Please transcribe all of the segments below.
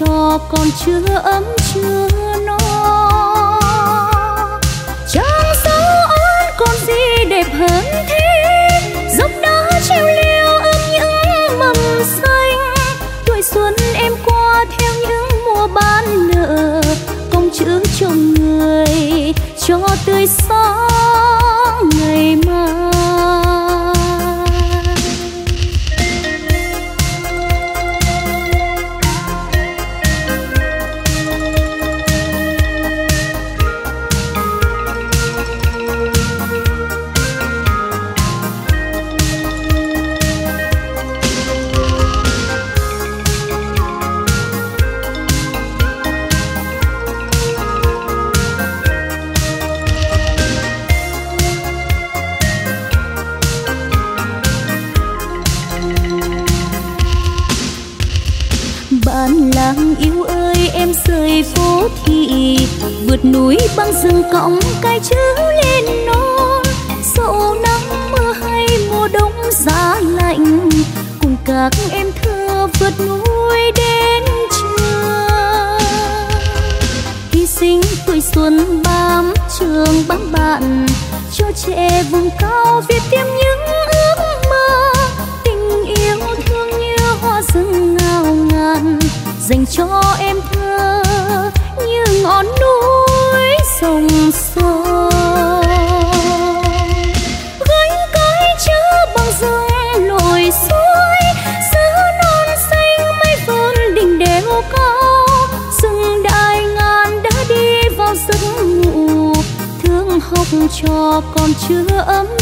cho con chưa ấm chưa no. Trăng dấu ơn còn gì đẹp hơn thế? Dốc đá treo leo ướm những mầm xanh. Tuổi xuân em qua theo những mùa bán nợ Công chữ trong người, cho tươi sáng. Rừng cõng cái chữ lên non. Dẫu nắng mưa hay mùa đông giá lạnh, cùng các em thơ vượt núi đến trường. Hy sinh tuổi xuân bám trường bám bạn, cho trẻ vùng cao viết tiếng chưa ấm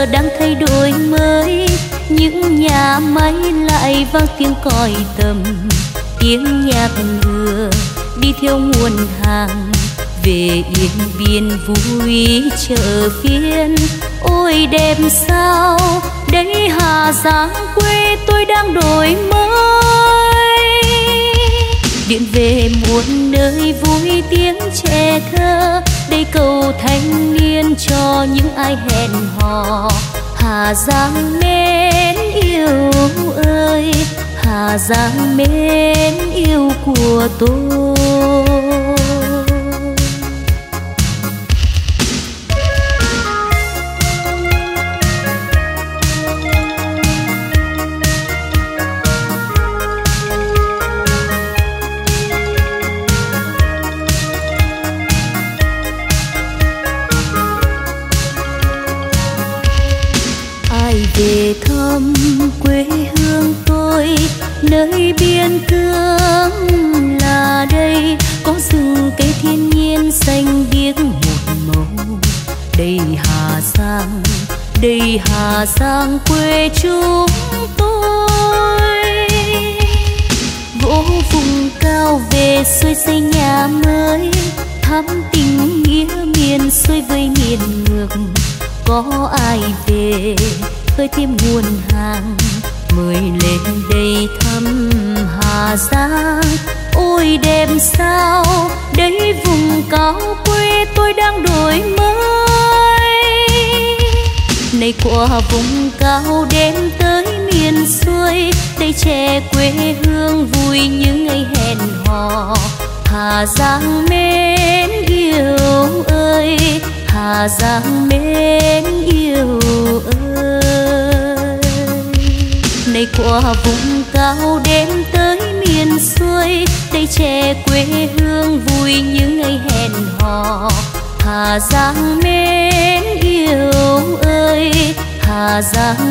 giờ đang thay đổi mới. Những nhà máy lại vang tiếng còi tầm. Tiếng nhạc ngựa đi theo nguồn hàng. Về yên biên vui chợ phiên. Ôi đẹp sao đây hà giang quê tôi đang đổi mới. Điện về muôn nơi vui tiếng trẻ thơ đây cầu thanh niên cho những ai hẹn hò. Hà giang mến yêu ơi, hà giang mến yêu của tôi. Về thăm quê hương tôi, nơi biên cương là đây. Có rừng cây thiên nhiên xanh biếc một màu, đây hà giang, đây hà giang quê chúng tôi. Vỗ vùng cao về xuôi xây nhà mới, thắm tình nghĩa miền xuôi với miền ngược. Có ai về khơi thêm nguồn hàng. Mời lên đây thăm hà giang. Ôi đêm sao đây vùng cao quê tôi đang đổi mới. Này qua vùng cao đêm tới miền xuôi đây trẻ quê hương vui những ngày hẹn hò. Hà giang mến yêu ơi hà giang mến yêu ơi. Này qua vùng cao đêm tới miền xuôi, đây trẻ quê hương vui những ngày hẹn hò. Hà giang mến yêu ơi, hà giang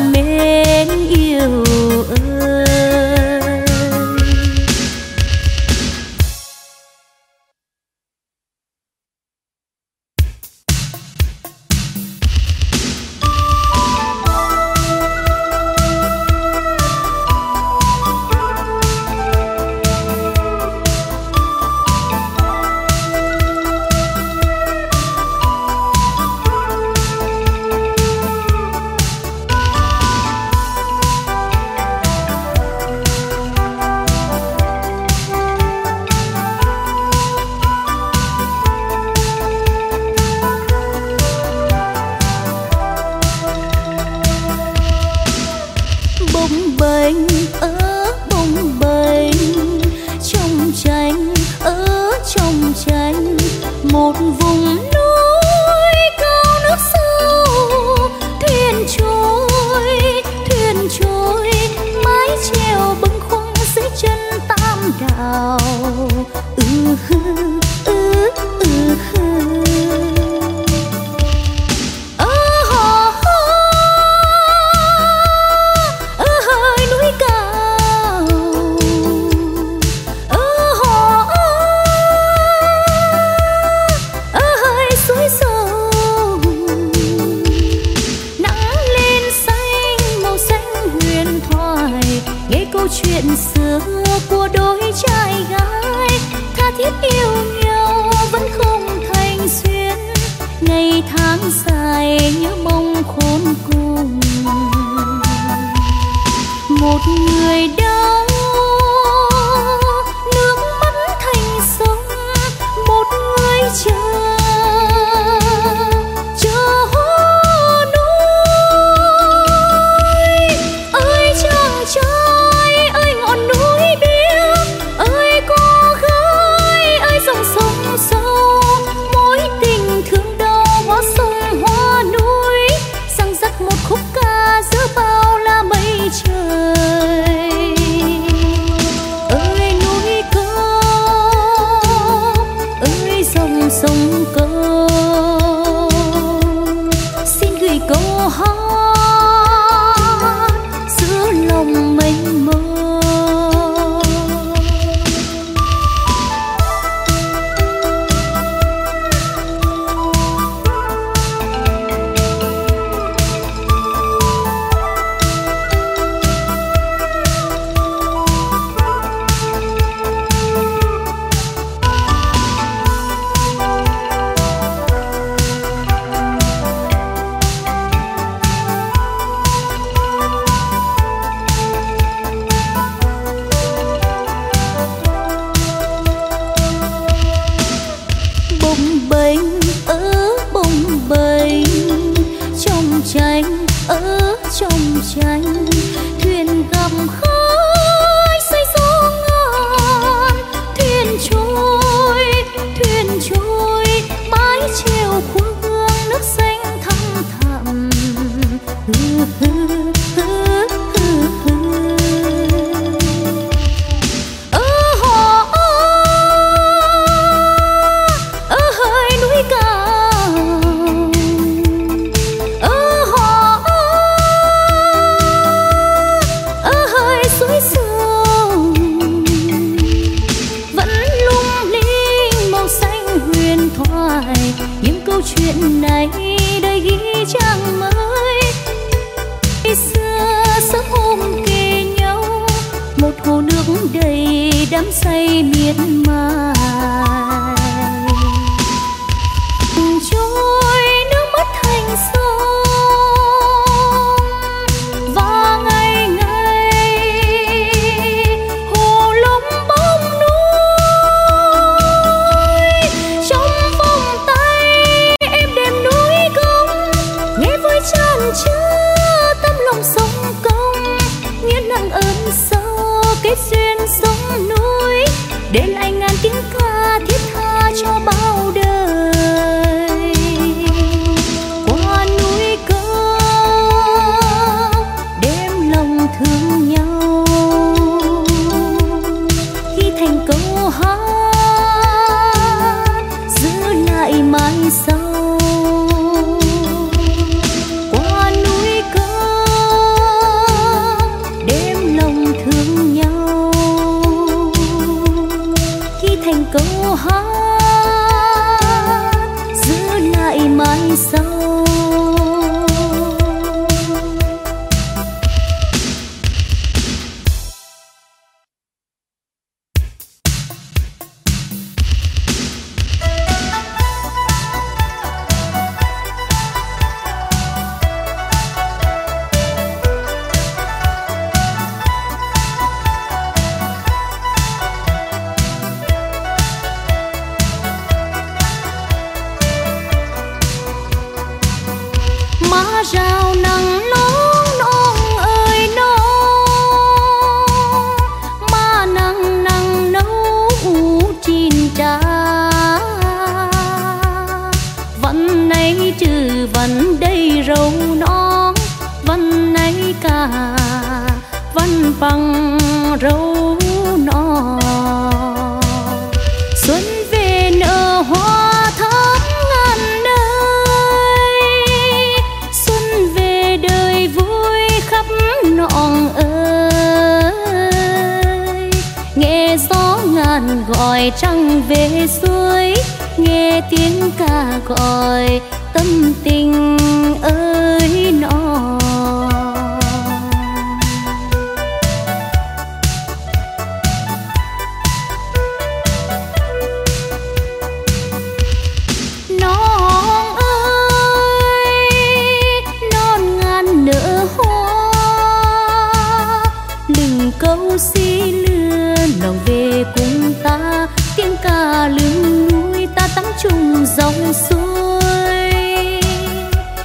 dòng suối.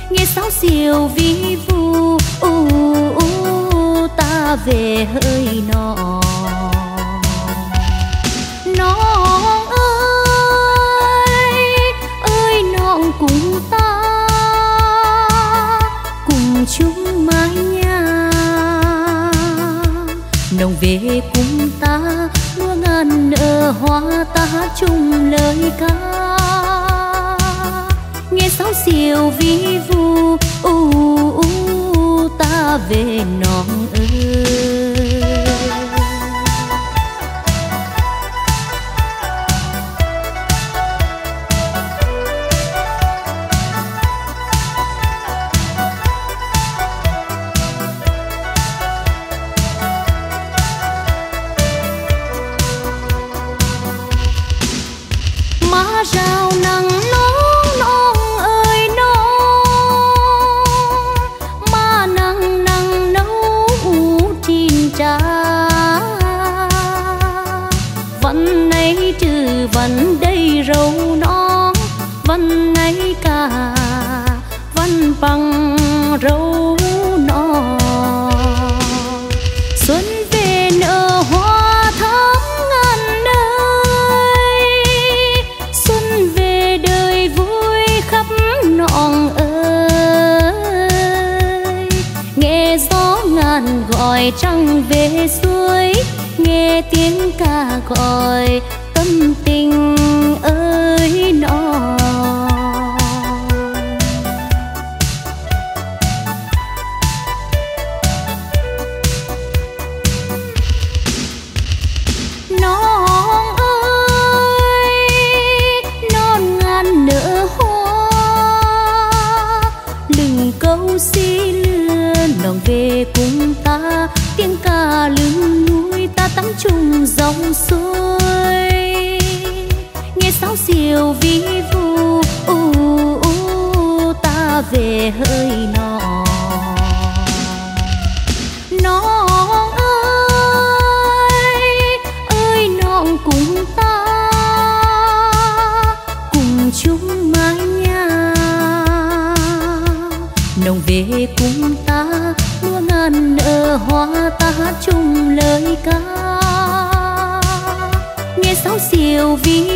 Nghe sáo diều vi vu u, u ta về hơi nọ. Nón ơi ơi nón cùng ta cùng chung mái nhà. Nồng về cùng ta lúa ngàn nở hoa ta chung lời ca siêu vi vu u, u ta về non ơi câu xí lưa về cùng ta. Tiếng ca lưng núi ta tắm chung dòng suối. Nghe sáo diều vi vu u, u, ta về hơi diều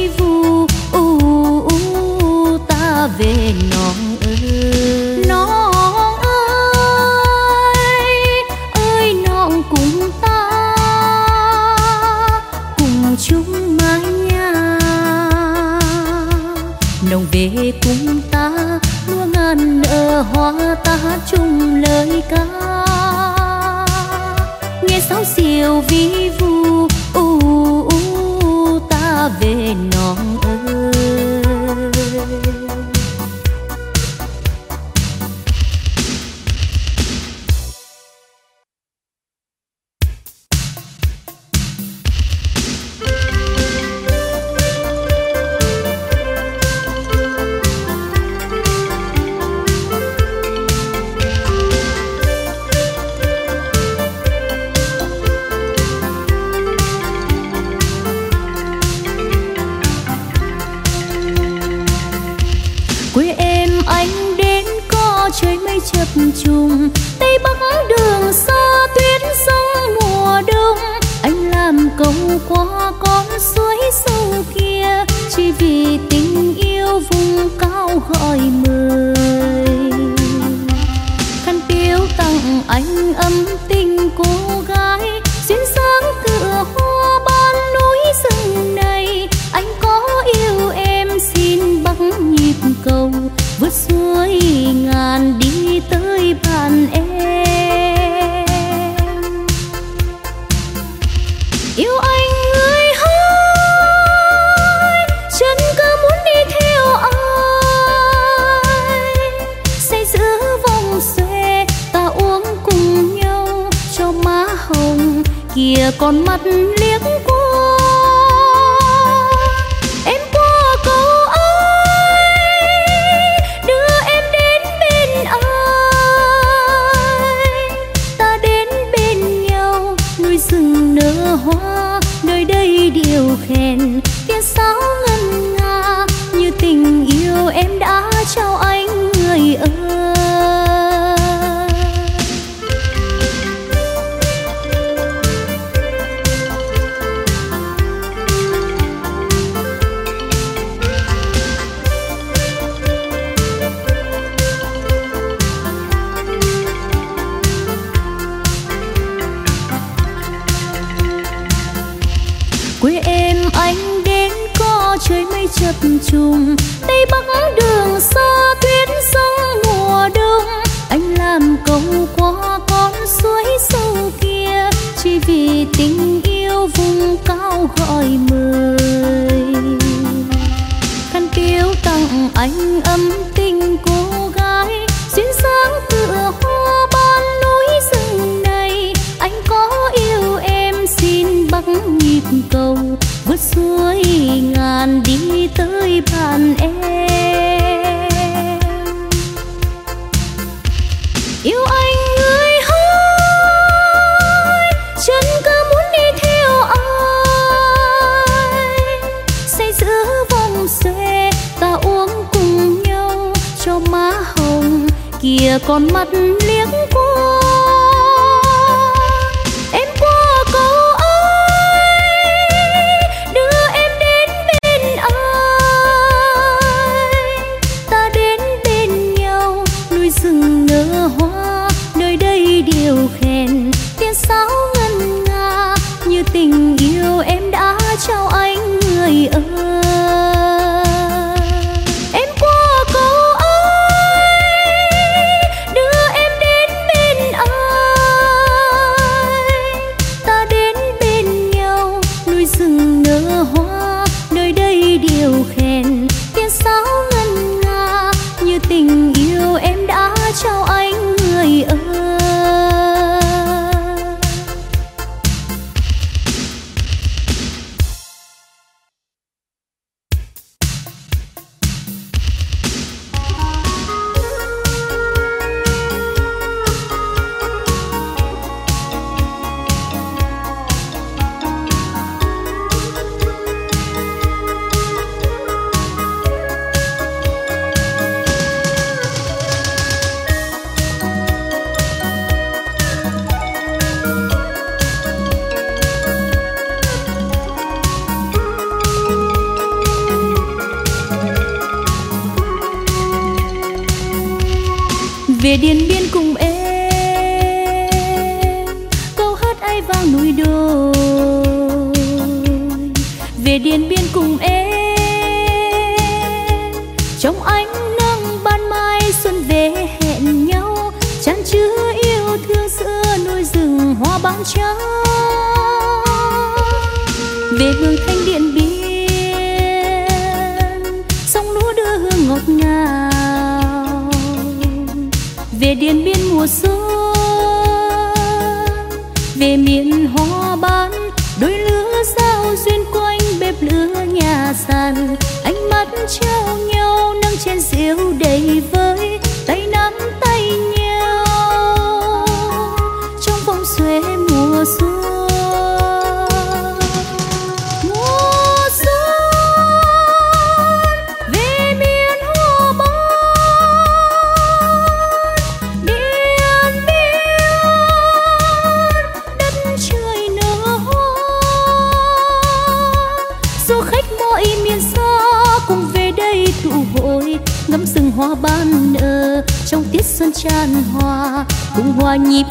nhịp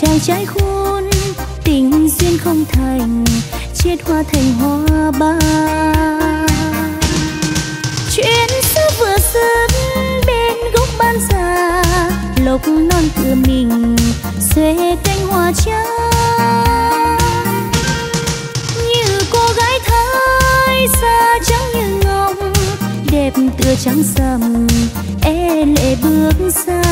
trai trái khôn tình duyên không thành chết hoa thành hoa ba. Chuyện xưa vừa dứt bên gốc ban già, lộc non cửa mình xuê cánh hoa trắng như cô gái thái xa trắng như ngọc, đẹp tựa trắng sầm e lệ bước xa.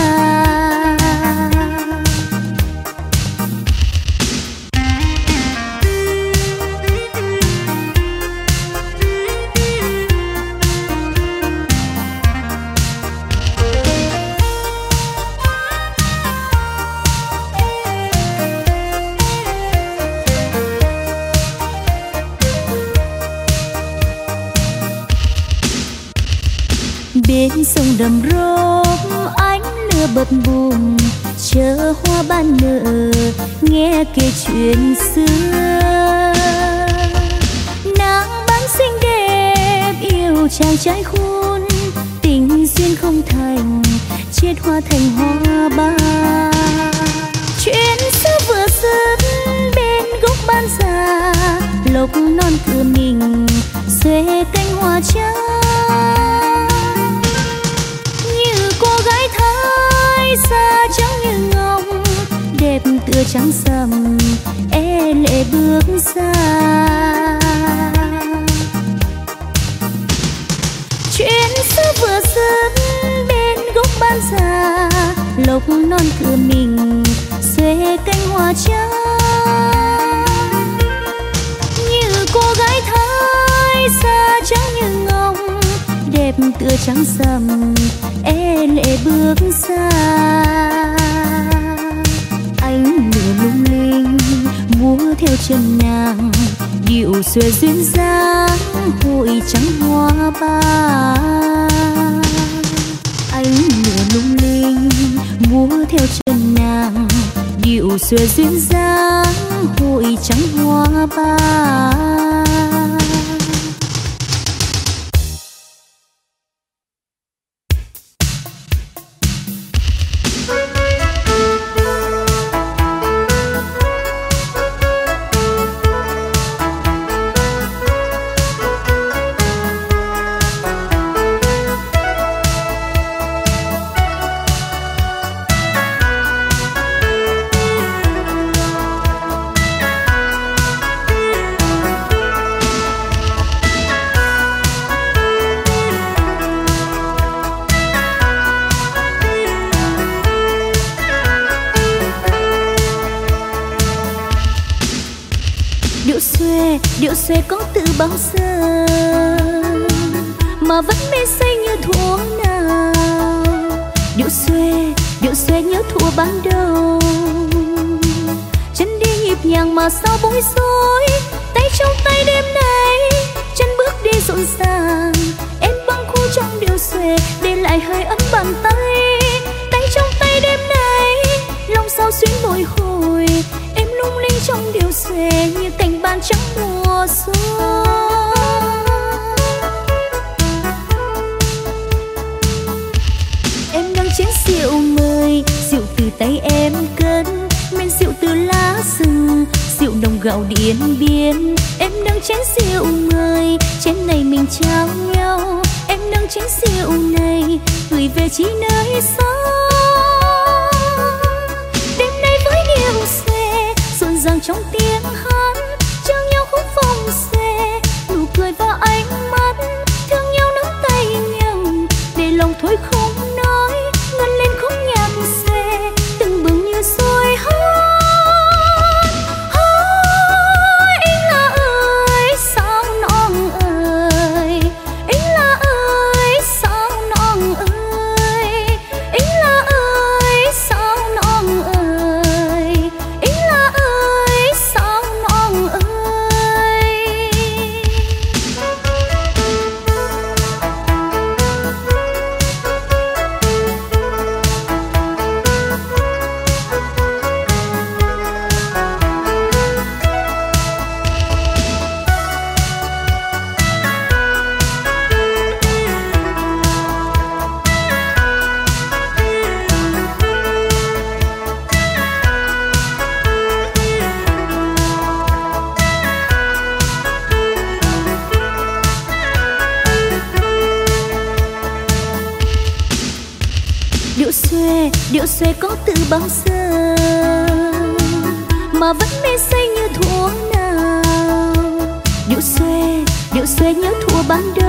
Nghe kể chuyện xưa. Nàng bán xinh đẹp, yêu chàng trai khôn, tình duyên không thành chết hoa thành hoa ba. Chuyện xưa vừa dứt, bên gốc ban già, lộc non cửa mình, xuê cánh hoa trắng. Xa trắng như người tựa trắng sầm e lệ bước xa. Chuyện xưa vừa dứt bên gốc ban già lộc non cửa mình, xuê cánh hoa trắng. Như cô gái thái xa trắng như ngọc, đẹp tựa trắng sầm e lệ bước xa. Múa theo chân nàng. Điệu xuề duyên dáng, hội trắng hoa ba. Anh lửa lung linh, múa theo chân nàng. Điệu xuề duyên dáng, hội trắng hoa ba. bao giờ mà vẫn mê say như thuở nào điệu xuê điệu xuê nhớ thuở ban đầu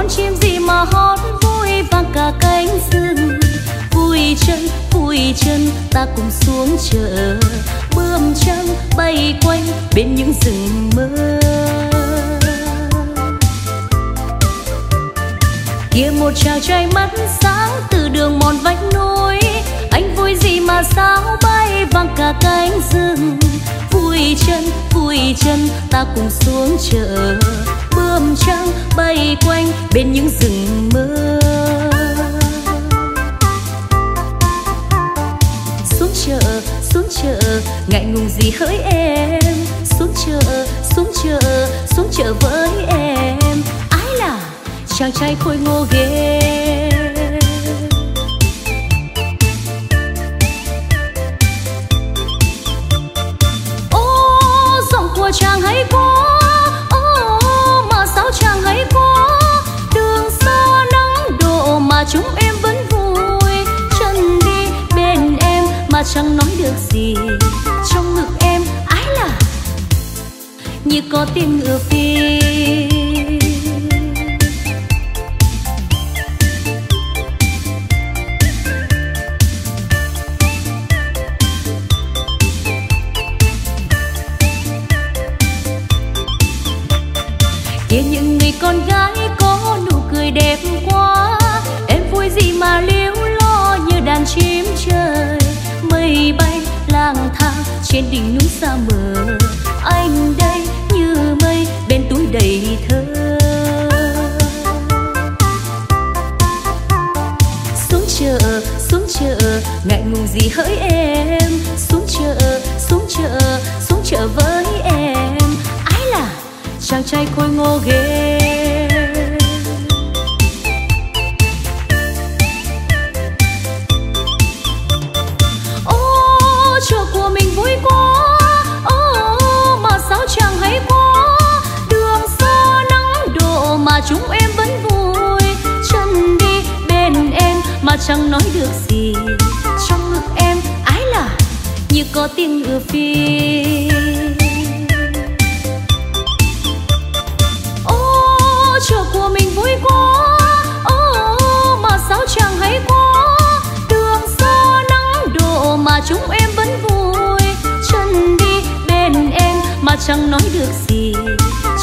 con chim gì mà hót vui vang cả cánh rừng. Vui chân vui chân, ta cùng xuống chợ. Bươm trắng bay quanh bên những rừng mơ. Kia một chàng trai mắt sáng từ đường mòn vách núi. Anh vui gì mà sao bay vang cả cánh rừng. Vui chân vui chân, ta cùng xuống chợ bướm trắng bay quanh bên những rừng mơ. Xuống chợ xuống chợ, ngại ngùng gì hỡi em. Xuống chợ xuống chợ xuống chợ với em. Ái là chàng trai khôi ngô ghê. Mờ anh đây như mây, bên túi đầy thơ. Xuống chợ xuống chợ, ngại ngùng gì hỡi em. Xuống chợ xuống chợ xuống chợ với em. Chàng trai khôi ngô ghê. Chẳng nói được gì. Trong ngực em ái là như có tiếng ngựa phi chợ của mình vui quá. Oh, mà sao chẳng hay quá. Đường xa nắng độ mà chúng em vẫn vui. Chân đi bên em mà chẳng nói được gì.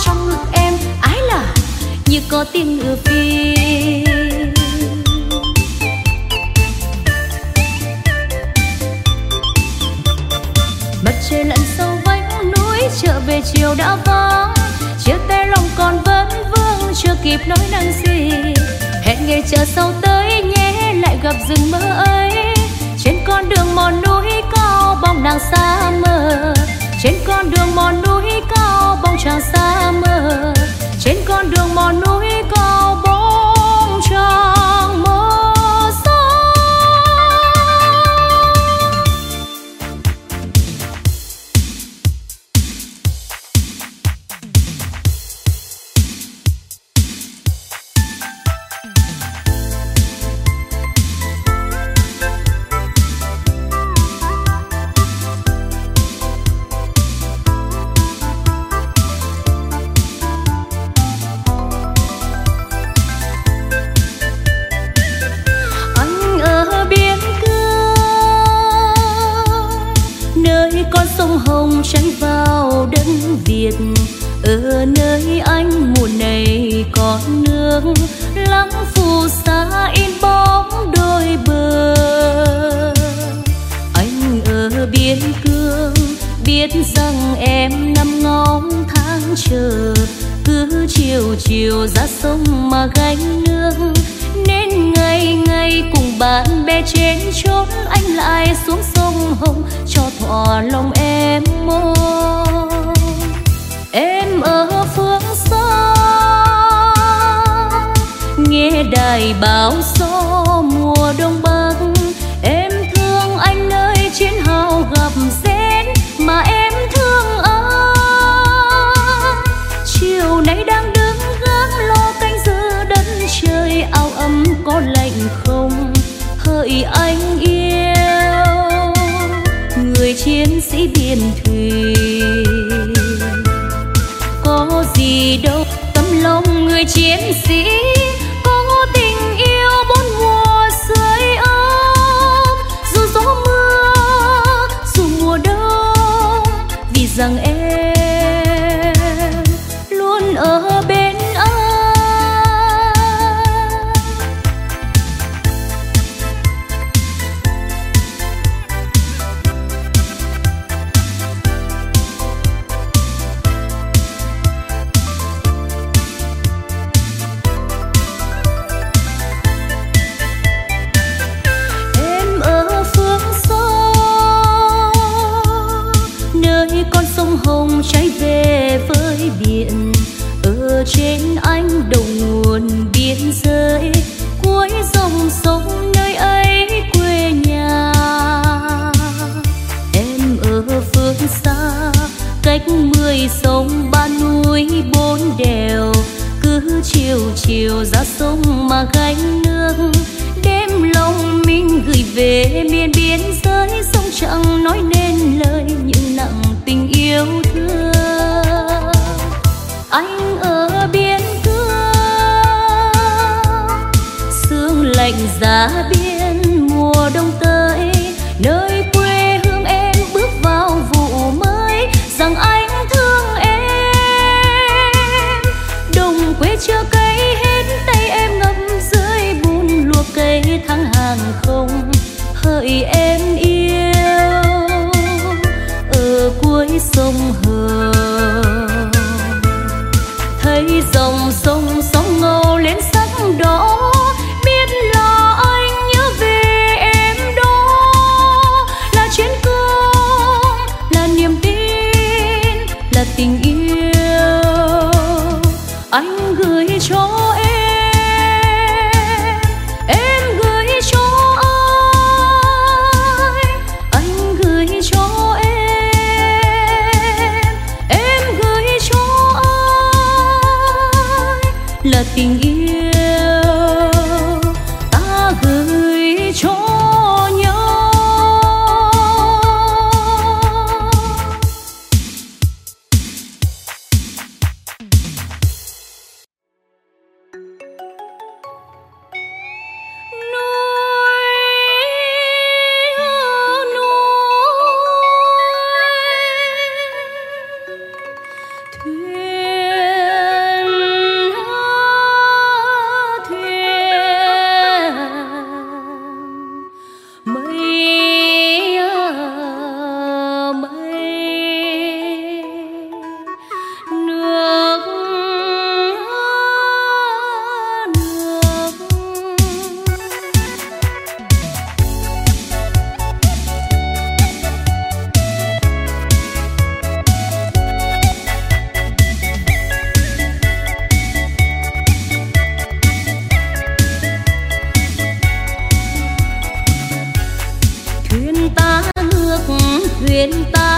Trong ngực em ái là như có tiếng ngựa phi chiều đã vắng chia tay lòng còn vẫn vương, chưa kịp nói năng gì. Hẹn ngày chờ sau tới nhé, lại gặp rừng mơ ấy. Trên con đường mòn núi cao, bóng nàng xa mờ. Trên con đường mòn núi cao, bóng chàng xa mờ. Trên con đường mòn núi cao hồng tránh vào đất Việt. Ở nơi anh mùa này có nước, lắng phù sa in bóng đôi bờ. Anh ở biên cương, biết rằng em nằm ngóng tháng chờ. Cứ chiều chiều ra sông mà gánh nước nên ngày ngày cùng bạn bè trên chốn anh lại xuống sông hồng cho thỏa lòng em mong em ở phương xa, nghe đài báo gió mùa đông băng huyền ta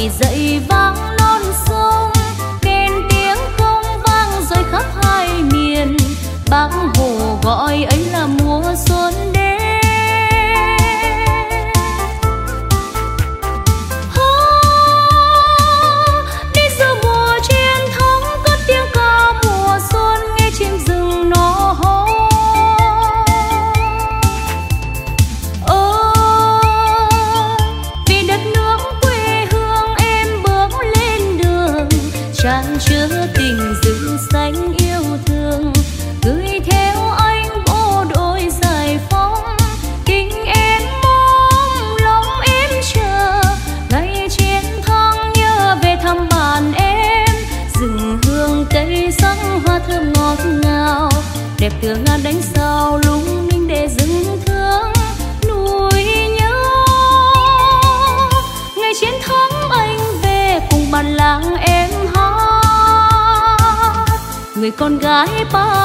người dậy vang. Mưa bom em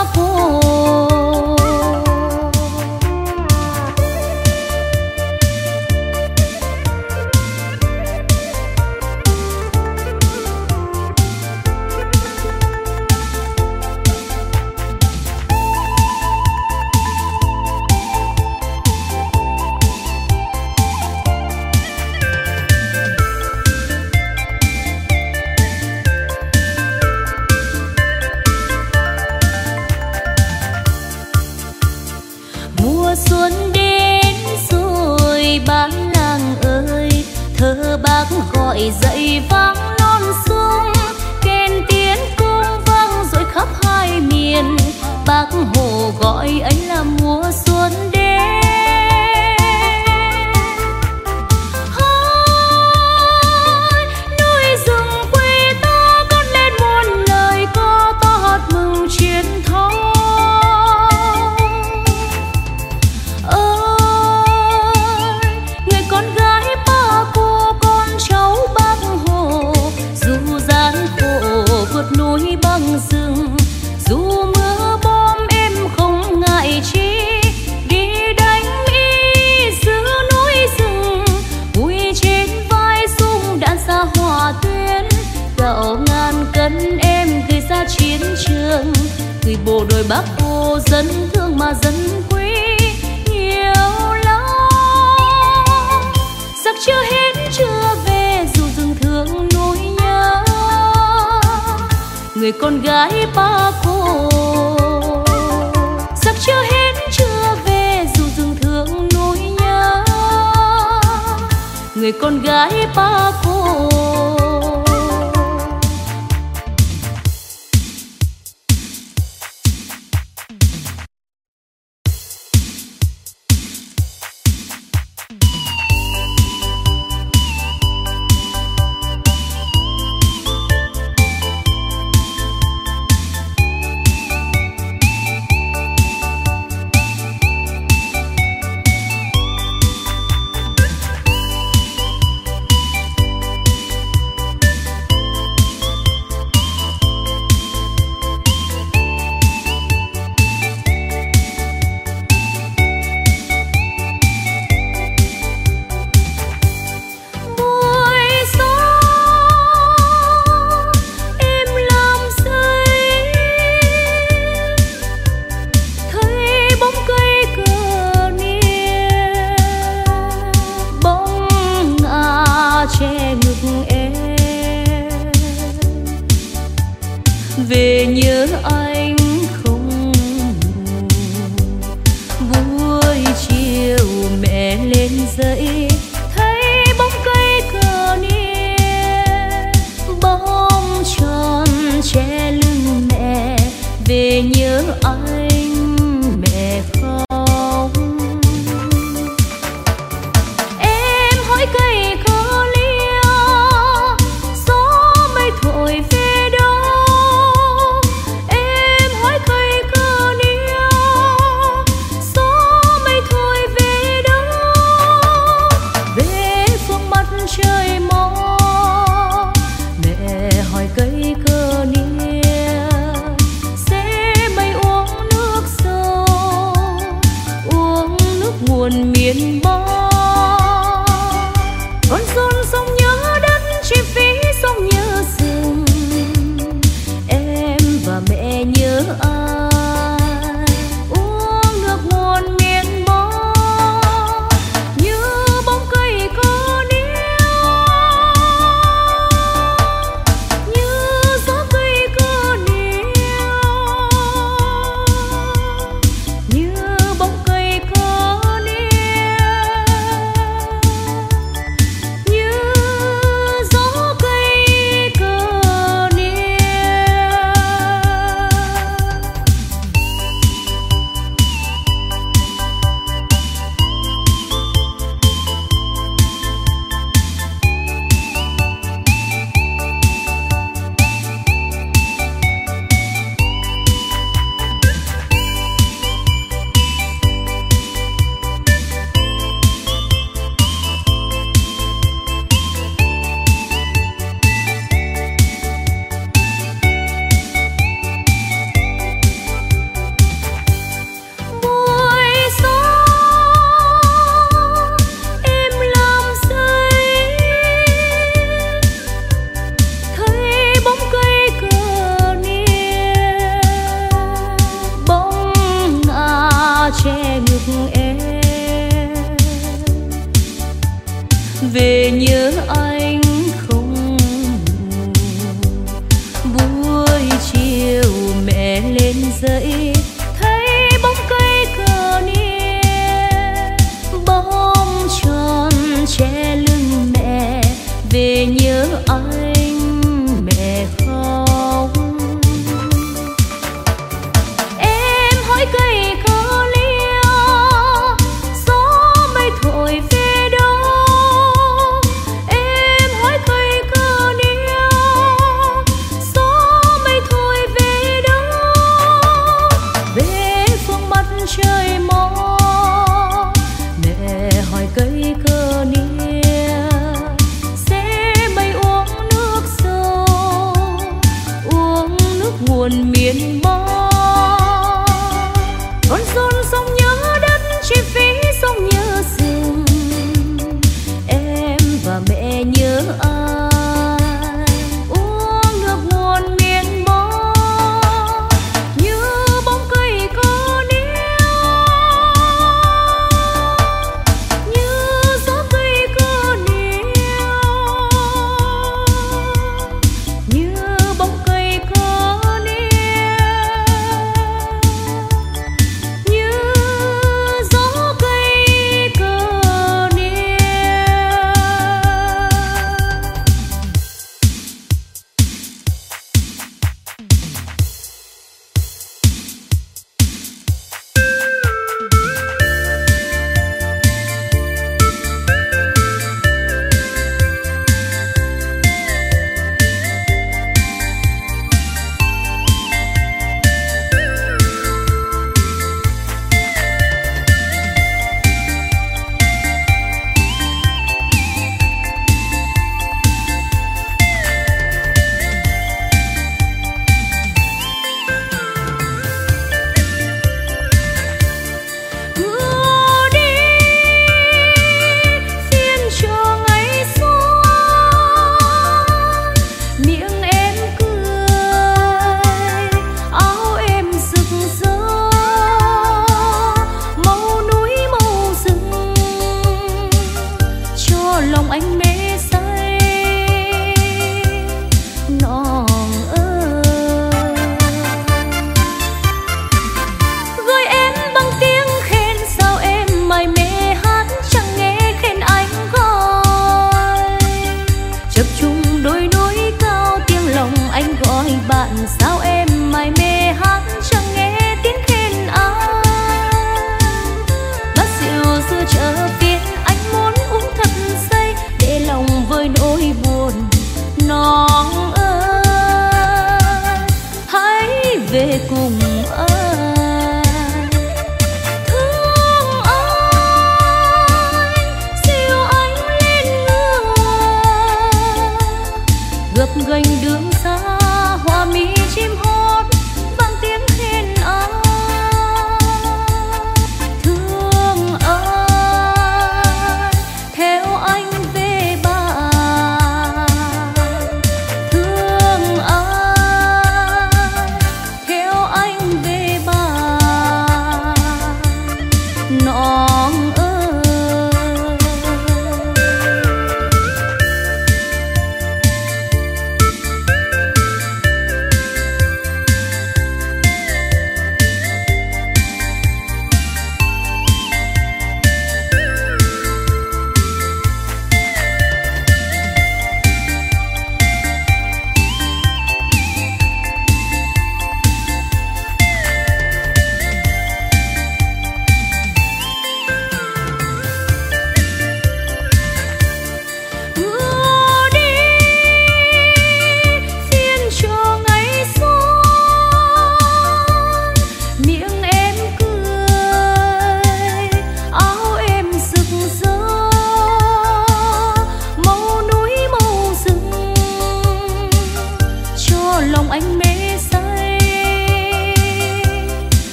bác hồ dân thương mà dân quý nhiều lắm. Giặc chưa hết chưa về, dù rừng thương nỗi nhớ. Người con gái ba cô. Giặc chưa hết chưa về, dù rừng thương nỗi nhớ. Người con gái ba cô.